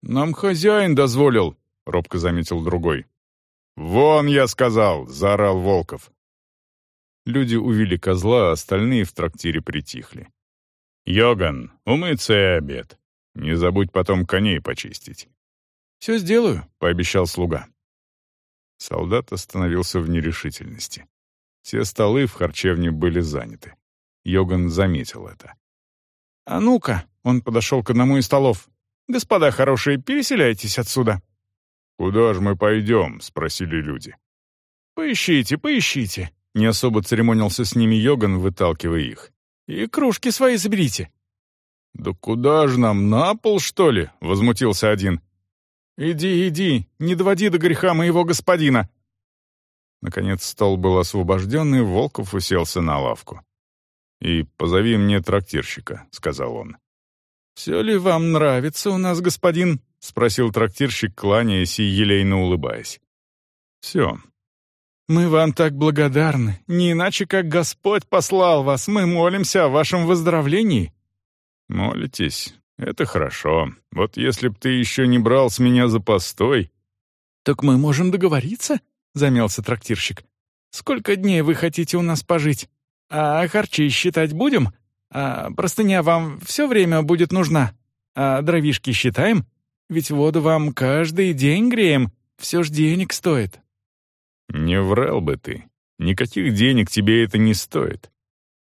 «Нам хозяин дозволил», — робко заметил другой. «Вон, я сказал!» — заорал Волков. Люди увели козла, а остальные в трактире притихли. «Йоган, умыться и обед. Не забудь потом коней почистить». «Все сделаю», — пообещал слуга. Солдат остановился в нерешительности. Все столы в харчевне были заняты. Йоган заметил это. «А ну-ка!» — он подошел к одному из столов. «Господа хорошие, переселяйтесь отсюда!» «Куда же мы пойдем?» — спросили люди. «Поищите, поищите!» Не особо церемонился с ними Йоган, выталкивая их. «И кружки свои заберите». «Да куда же нам, на пол, что ли?» — возмутился один. «Иди, иди, не доводи до греха моего господина». Наконец стол был освобожден, и Волков уселся на лавку. «И позови мне трактирщика», — сказал он. «Все ли вам нравится у нас, господин?» — спросил трактирщик, кланяясь и елейно улыбаясь. «Все. Мы вам так благодарны. Не иначе, как Господь послал вас. Мы молимся о вашем выздоровлении». «Молитесь? Это хорошо. Вот если б ты еще не брал с меня за постой...» «Так мы можем договориться?» — замялся трактирщик. «Сколько дней вы хотите у нас пожить? А харчи считать будем? А простыня вам все время будет нужна? А дровишки считаем? Ведь воду вам каждый день греем. Все ж денег стоит». «Не врал бы ты. Никаких денег тебе это не стоит.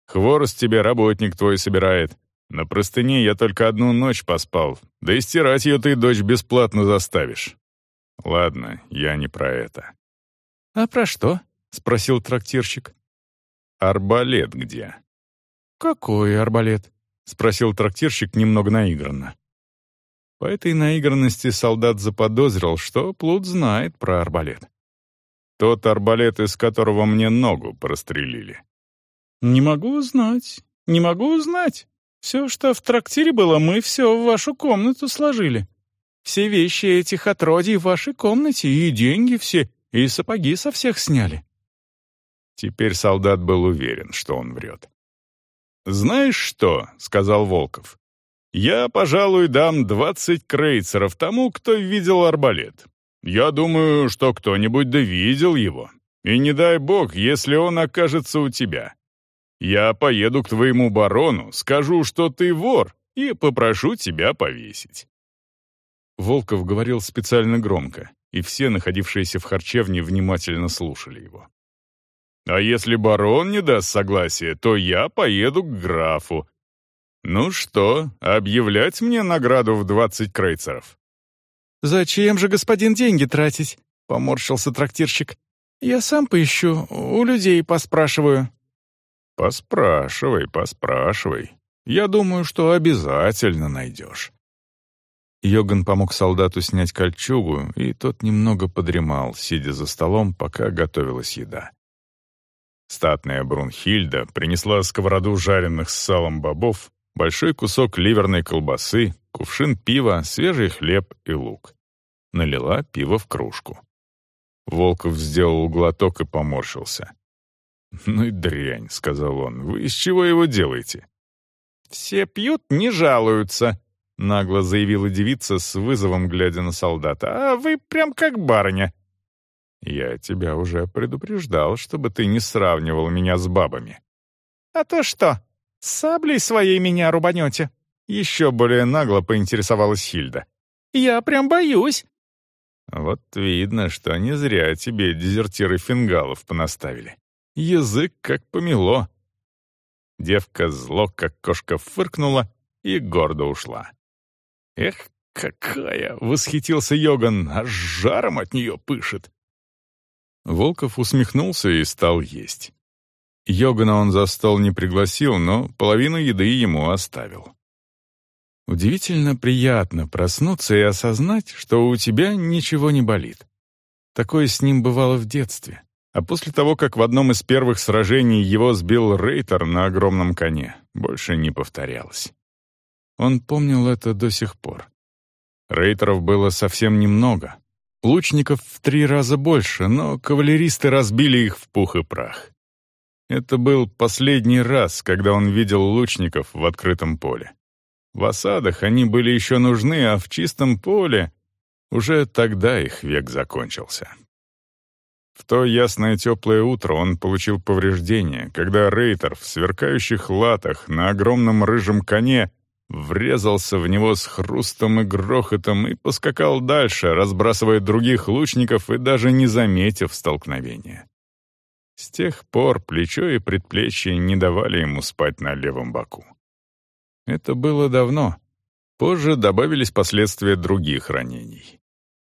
Хворост тебе работник твой собирает. На простыне я только одну ночь поспал, да и стирать ее ты, дочь, бесплатно заставишь. Ладно, я не про это». «А про что?» — спросил трактирщик. «Арбалет где?» «Какой арбалет?» — спросил трактирщик немного наигранно. По этой наигранности солдат заподозрил, что Плут знает про арбалет. Тот арбалет, из которого мне ногу прострелили. «Не могу узнать, не могу узнать. Все, что в трактире было, мы все в вашу комнату сложили. Все вещи этих отродий в вашей комнате, и деньги все, и сапоги со всех сняли». Теперь солдат был уверен, что он врет. «Знаешь что?» — сказал Волков. «Я, пожалуй, дам двадцать крейцеров тому, кто видел арбалет. Я думаю, что кто-нибудь да видел его. И не дай бог, если он окажется у тебя. Я поеду к твоему барону, скажу, что ты вор, и попрошу тебя повесить». Волков говорил специально громко, и все, находившиеся в харчевне, внимательно слушали его. «А если барон не даст согласия, то я поеду к графу. Ну что, объявлять мне награду в двадцать крейцеров?» «Зачем же, господин, деньги тратить?» — поморщился трактирщик. «Я сам поищу, у людей поспрашиваю». «Поспрашивай, поспрашивай. Я думаю, что обязательно найдешь». Йоган помог солдату снять кольчугу, и тот немного подремал, сидя за столом, пока готовилась еда. Статная Брунхильда принесла сковороду жареных с салом бобов, большой кусок ливерной колбасы, кувшин пива, свежий хлеб и лук. Налила пиво в кружку. Волков сделал глоток и поморщился. *laughs* «Ну и дрянь», — сказал он, — «вы из чего его делаете?» «Все пьют, не жалуются», — нагло заявила девица с вызовом, глядя на солдата. «А вы прям как барыня». «Я тебя уже предупреждал, чтобы ты не сравнивал меня с бабами». «А то что, саблей своей меня рубанете?» Еще более нагло поинтересовалась Хильда. «Я прям боюсь». «Вот видно, что не зря тебе дезертиры фингалов понаставили. Язык как помело». Девка зло, как кошка, фыркнула и гордо ушла. «Эх, какая!» — восхитился Йоган, аж жаром от нее пышет. Волков усмехнулся и стал есть. Йогана он за стол не пригласил, но половину еды ему оставил. Удивительно приятно проснуться и осознать, что у тебя ничего не болит. Такое с ним бывало в детстве. А после того, как в одном из первых сражений его сбил Рейтер на огромном коне, больше не повторялось. Он помнил это до сих пор. Рейтеров было совсем немного. Лучников в три раза больше, но кавалеристы разбили их в пух и прах. Это был последний раз, когда он видел лучников в открытом поле. В осадах они были еще нужны, а в чистом поле уже тогда их век закончился. В то ясное теплое утро он получил повреждение, когда Рейтер в сверкающих латах на огромном рыжем коне врезался в него с хрустом и грохотом и поскакал дальше, разбрасывая других лучников и даже не заметив столкновения. С тех пор плечо и предплечье не давали ему спать на левом боку. Это было давно. Позже добавились последствия других ранений.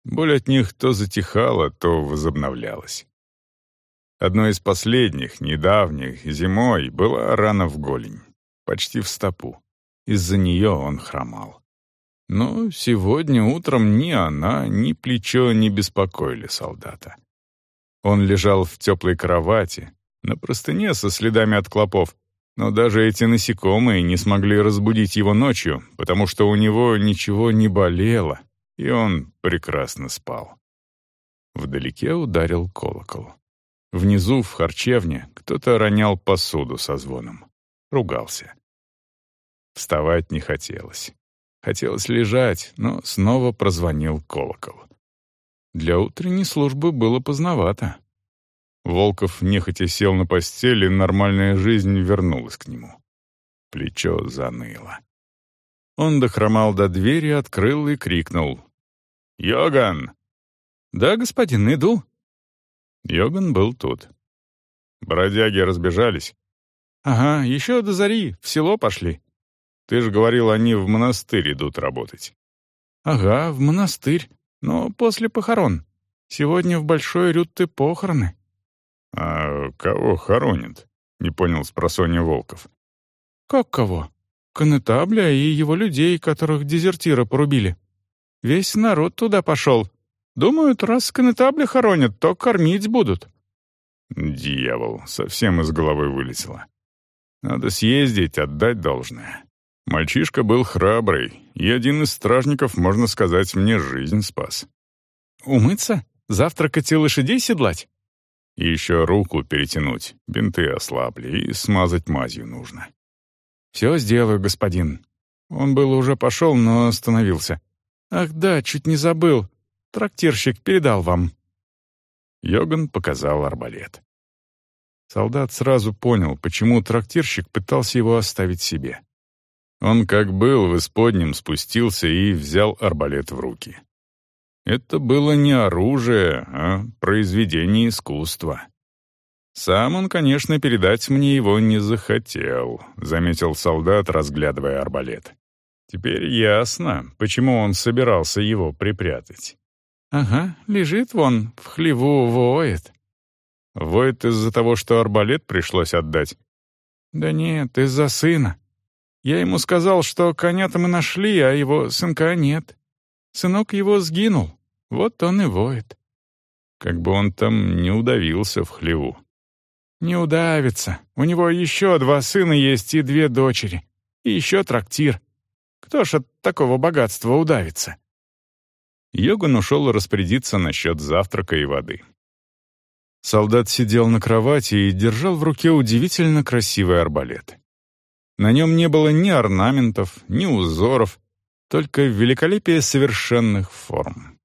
Боль от них то затихала, то возобновлялась. Одной из последних, недавних, зимой, была рана в голень, почти в стопу. Из-за нее он хромал. Но сегодня утром ни она, ни плечо не беспокоили солдата. Он лежал в теплой кровати, на простыне со следами от клопов, но даже эти насекомые не смогли разбудить его ночью, потому что у него ничего не болело, и он прекрасно спал. Вдалеке ударил колокол. Внизу, в харчевне, кто-то ронял посуду со звоном. Ругался. Вставать не хотелось. Хотелось лежать, но снова прозвонил колокол. Для утренней службы было поздновато. Волков нехотя сел на постель, и нормальная жизнь вернулась к нему. Плечо заныло. Он дохромал до двери, открыл и крикнул. «Йоган!» «Да, господин, иду». Йоган был тут. Бродяги разбежались. «Ага, еще до зари, в село пошли». «Ты же говорил, они в монастырь идут работать». «Ага, в монастырь, но после похорон. Сегодня в Большой Рютте похороны». «А кого хоронят?» — не понял спросонья Волков. «Как кого? Конетабля и его людей, которых дезертира порубили. Весь народ туда пошел. Думают, раз конетабля хоронят, то кормить будут». Дьявол, совсем из головы вылетело. Надо съездить, отдать должное. Мальчишка был храбрый, и один из стражников, можно сказать, мне жизнь спас. «Умыться? Завтракать и лошадей седлать?» И еще руку перетянуть, бинты ослабли, и смазать мазью нужно. «Все сделаю, господин». Он было уже пошел, но остановился. «Ах да, чуть не забыл. Трактирщик передал вам». Йоган показал арбалет. Солдат сразу понял, почему трактирщик пытался его оставить себе. Он как был в исподнем спустился и взял арбалет в руки. Это было не оружие, а произведение искусства. Сам он, конечно, передать мне его не захотел, заметил солдат, разглядывая арбалет. Теперь ясно, почему он собирался его припрятать. «Ага, лежит вон, в хлеву воет». «Воет из-за того, что арбалет пришлось отдать?» «Да нет, из-за сына. Я ему сказал, что коня-то мы нашли, а его сынка нет. Сынок его сгинул, вот он и воет». Как бы он там не удавился в хлеву. «Не удавится. У него еще два сына есть и две дочери. И еще трактир. Кто ж от такого богатства удавится?» Йоган ушел распорядиться насчет завтрака и воды. Солдат сидел на кровати и держал в руке удивительно красивый арбалет. На нем не было ни орнаментов, ни узоров, только великолепие совершенных форм.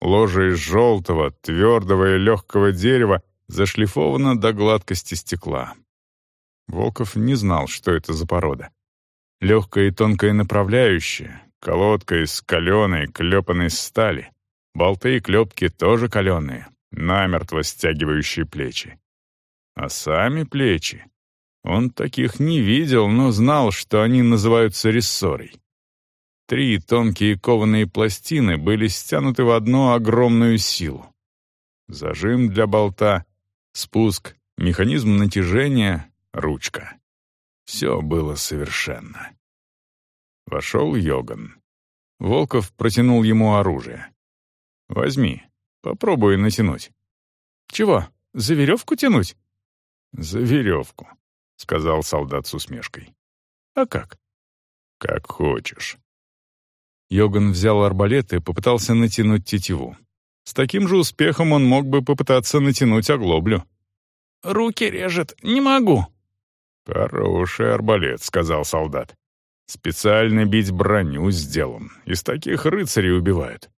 Ложе из желтого, твердого и легкого дерева зашлифовано до гладкости стекла. Волков не знал, что это за порода. Легкая и тонкая направляющая, колодка из каленой, клепанной стали, болты и клепки тоже каленые, намертво стягивающие плечи. А сами плечи... Он таких не видел, но знал, что они называются рессорой. Три тонкие кованые пластины были стянуты в одну огромную силу. Зажим для болта, спуск, механизм натяжения, ручка. Все было совершенно. Вошел Йоган. Волков протянул ему оружие. «Возьми, попробуй натянуть». «Чего, за веревку тянуть?» «За веревку», — сказал солдат с усмешкой. «А как?» «Как хочешь». Йоган взял арбалет и попытался натянуть тетиву. С таким же успехом он мог бы попытаться натянуть оглоблю. «Руки режет, не могу», «Хороший арбалет», — сказал солдат. «Специально бить броню сделан. Из таких рыцарей убивают».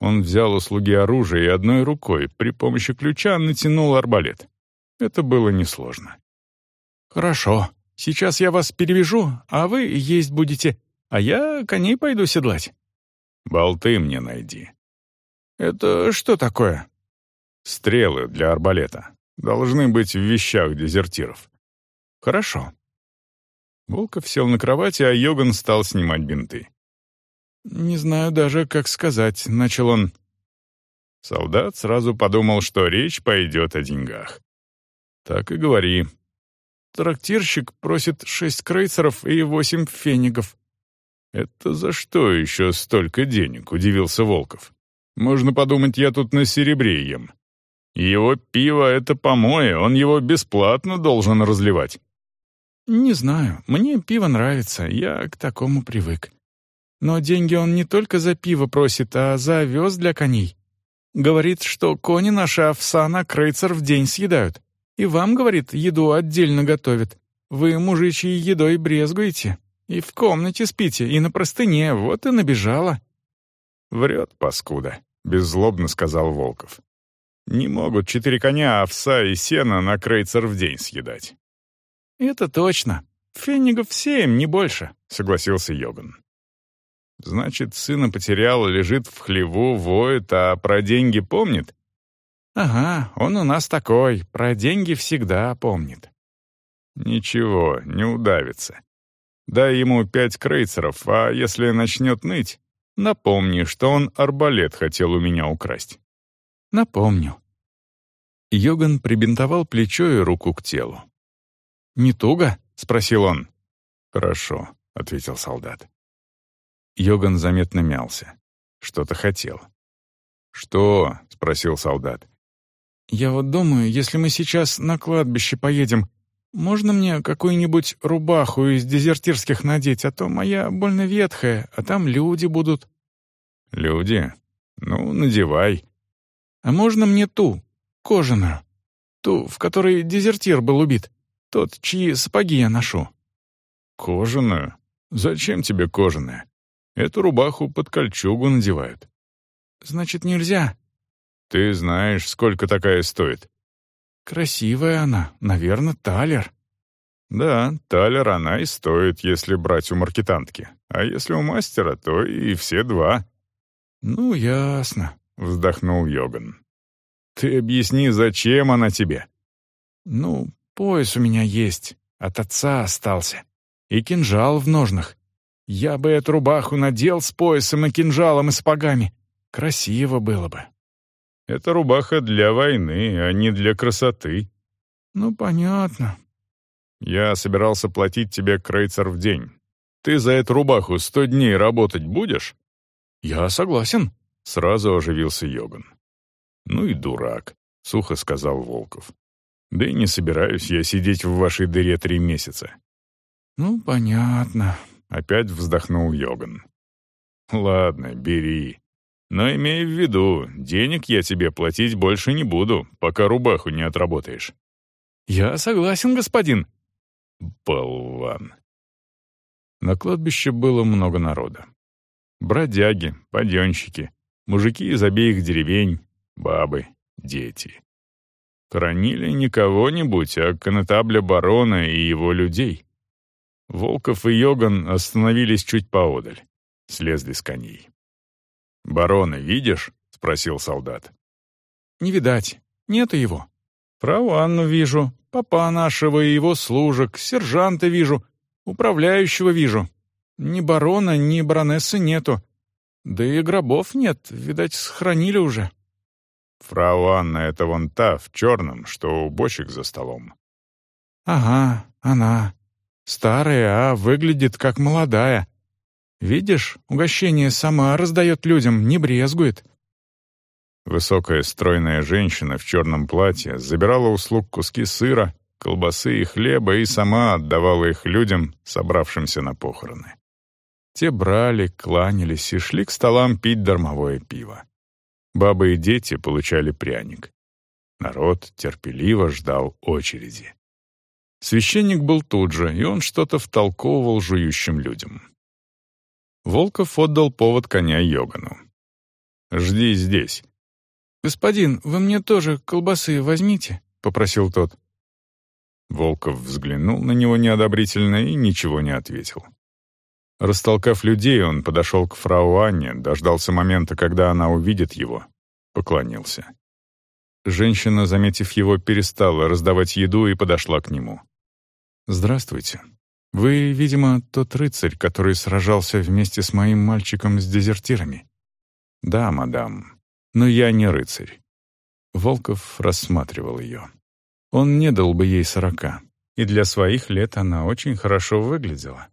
Он взял у слуги оружие и одной рукой при помощи ключа натянул арбалет. Это было несложно. «Хорошо. Сейчас я вас перевяжу, а вы есть будете, а я коней пойду седлать». «Болты мне найди». «Это что такое?» «Стрелы для арбалета. Должны быть в вещах дезертиров». «Хорошо». Волков сел на кровати, а Йоган стал снимать бинты. «Не знаю даже, как сказать», — начал он. Солдат сразу подумал, что речь пойдет о деньгах. «Так и говори». «Трактирщик просит шесть крейцеров и восемь фенигов». «Это за что еще столько денег?» — удивился Волков. «Можно подумать, я тут на серебре ем. Его пиво — это помои, он его бесплатно должен разливать». «Не знаю, мне пиво нравится, я к такому привык. Но деньги он не только за пиво просит, а за овес для коней. Говорит, что кони наши овса на крейцер в день съедают. И вам, говорит, еду отдельно готовят. Вы мужичьей едой брезгуете. И в комнате спите, и на простыне, вот и набежала». «Врет, паскуда», — беззлобно сказал Волков. «Не могут четыре коня овса и сена на крейцер в день съедать». «Это точно. Феннигов семь, не больше», — согласился Йоган. «Значит, сына потерял, лежит в хлеву, воет, а про деньги помнит?» «Ага, он у нас такой, про деньги всегда помнит». «Ничего, не удавится. Дай ему пять крейцеров, а если начнет ныть, напомни, что он арбалет хотел у меня украсть». «Напомню». Йоган прибинтовал плечо и руку к телу. «Не туго?» — спросил он. «Хорошо», — ответил солдат. Йоган заметно мялся. Что-то хотел. «Что?» — спросил солдат. «Я вот думаю, если мы сейчас на кладбище поедем, можно мне какую-нибудь рубаху из дезертирских надеть, а то моя больно ветхая, а там люди будут». «Люди? Ну, надевай». «А можно мне ту, кожаную? Ту, в которой дезертир был убит? Тот, чьи сапоги я ношу?» «Кожаную? Зачем тебе кожаная? Эту рубаху под кольчугу надевают». «Значит, нельзя?» «Ты знаешь, сколько такая стоит?» Красивая она, наверное, талер. Да, талер она и стоит, если брать у маркетантки. А если у мастера, то и все два. Ну, ясно, вздохнул Йоган. Ты объясни, зачем она тебе? Ну, пояс у меня есть, от отца остался. И кинжал в ножнах. Я бы эту рубаху надел с поясом и кинжалом и сапогами. Красиво было бы. Это рубаха для войны, а не для красоты». «Ну, понятно». «Я собирался платить тебе крейцер в день. Ты за эту рубаху сто дней работать будешь?» «Я согласен», — сразу оживился Йоган. «Ну и дурак», — сухо сказал Волков. «Да и не собираюсь я сидеть в вашей дыре три месяца». «Ну, понятно», — опять вздохнул Йоган. «Ладно, бери. Но имей в виду, денег я тебе платить больше не буду, пока рубаху не отработаешь». «Я согласен, господин». «Болван». На кладбище было много народа. Бродяги, паденщики, мужики из обеих деревень, бабы, дети. Хоронили не кого-нибудь, а конетабля барона и его людей. Волков и Йоган остановились чуть поодаль, слезли с коней. «Барона видишь?» — спросил солдат. «Не видать. Нету его. Фрау Анну вижу, папа нашего и его служек, сержанта вижу, управляющего вижу. Ни барона, ни баронессы нету. Да и гробов нет, видать, сохранили уже». «Фрау Анна — это вон та, в черном, что у бочек за столом». «Ага, она. Старая, а выглядит как молодая. Видишь, угощение сама раздает людям, не брезгует». Высокая стройная женщина в черном платье забирала услуг куски сыра, колбасы и хлеба и сама отдавала их людям, собравшимся на похороны. Те брали, кланялись и шли к столам пить дармовое пиво. Бабы и дети получали пряник. Народ терпеливо ждал очереди. Священник был тут же, и он что-то втолковывал жующим людям. Волков отдал повод коня Йогану. «Жди здесь». «Господин, вы мне тоже колбасы возьмите», — попросил тот. Волков взглянул на него неодобрительно и ничего не ответил. Растолкав людей, он подошел к фрау Анне, дождался момента, когда она увидит его, поклонился. Женщина, заметив его, перестала раздавать еду и подошла к нему. «Здравствуйте. Вы, видимо, тот рыцарь, который сражался вместе с моим мальчиком с дезертирами. Да, мадам, но я не рыцарь. Волков рассматривал ее. Он не дал бы ей сорока, и для своих лет она очень хорошо выглядела.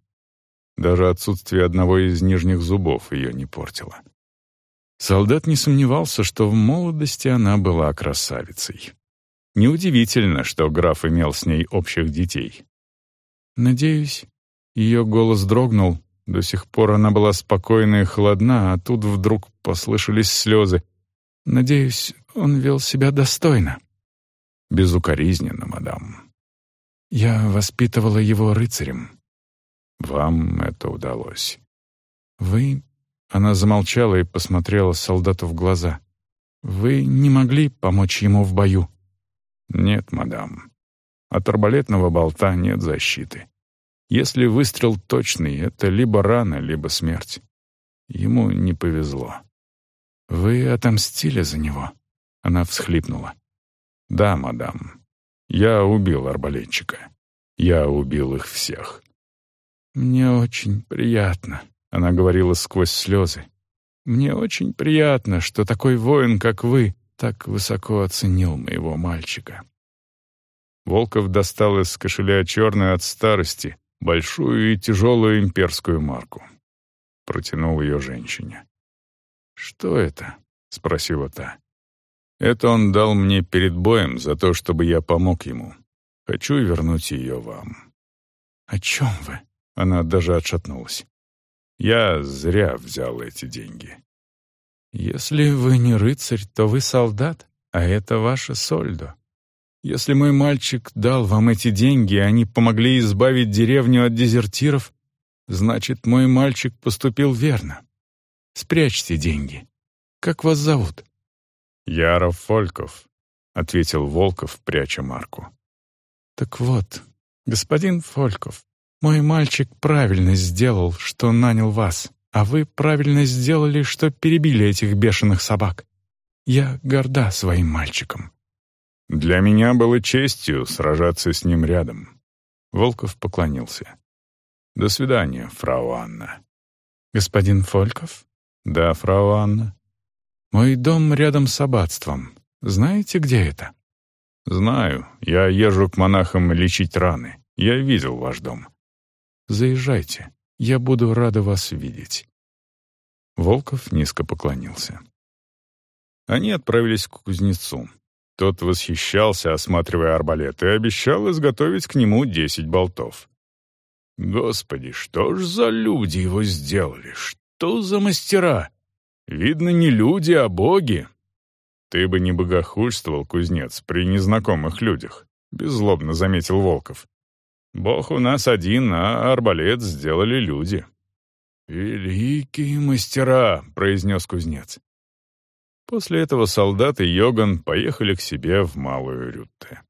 Даже отсутствие одного из нижних зубов ее не портило. Солдат не сомневался, что в молодости она была красавицей. Неудивительно, что граф имел с ней общих детей. «Надеюсь». Ее голос дрогнул. До сих пор она была спокойна и холодна, а тут вдруг послышались слезы. Надеюсь, он вел себя достойно. Безукоризненно, мадам. Я воспитывала его рыцарем. Вам это удалось. Вы... Она замолчала и посмотрела солдату в глаза. «Вы не могли помочь ему в бою?» «Нет, мадам. От арбалетного болта нет защиты. Если выстрел точный, это либо рана, либо смерть. Ему не повезло». «Вы отомстили за него?» Она всхлипнула. «Да, мадам. Я убил арбалетчика. Я убил их всех». «Мне очень приятно», — она говорила сквозь слезы. «Мне очень приятно, что такой воин, как вы, так высоко оценил моего мальчика». Волков достал из кошеля черную от старости, большую и тяжелую имперскую марку. Протянул ее женщине. «Что это?» — спросила та. «Это он дал мне перед боем за то, чтобы я помог ему. Хочу вернуть ее вам». «О чем вы?» — она даже отшатнулась. «Я зря взял эти деньги». «Если вы не рыцарь, то вы солдат, а это ваше сольдо. Если мой мальчик дал вам эти деньги, и они помогли избавить деревню от дезертиров, значит, мой мальчик поступил верно. Спрячьте деньги. Как вас зовут?» «Яров Фольков», — ответил Волков, пряча марку. «Так вот, господин Фольков, мой мальчик правильно сделал, что нанял вас, а вы правильно сделали, что перебили этих бешеных собак. Я горда своим мальчиком». «Для меня было честью сражаться с ним рядом». Волков поклонился. «До свидания, фрау Анна». «Господин Фольков?» «Да, фрау Анна». «Мой дом рядом с аббатством. Знаете, где это?» «Знаю. Я езжу к монахам лечить раны. Я видел ваш дом». «Заезжайте. Я буду рада вас видеть». Волков низко поклонился. Они отправились к кузнецу. Тот восхищался, осматривая арбалет, и обещал изготовить к нему десять болтов. Господи, что ж за люди его сделали? Что за мастера? Видно, не люди, а боги. Ты бы не богохульствовал, кузнец, при незнакомых людях, беззлобно заметил Волков. Бог у нас один, а арбалет сделали люди. «Великие мастера», — произнес кузнец. После этого солдат и Йоган поехали к себе в Малую Рютте.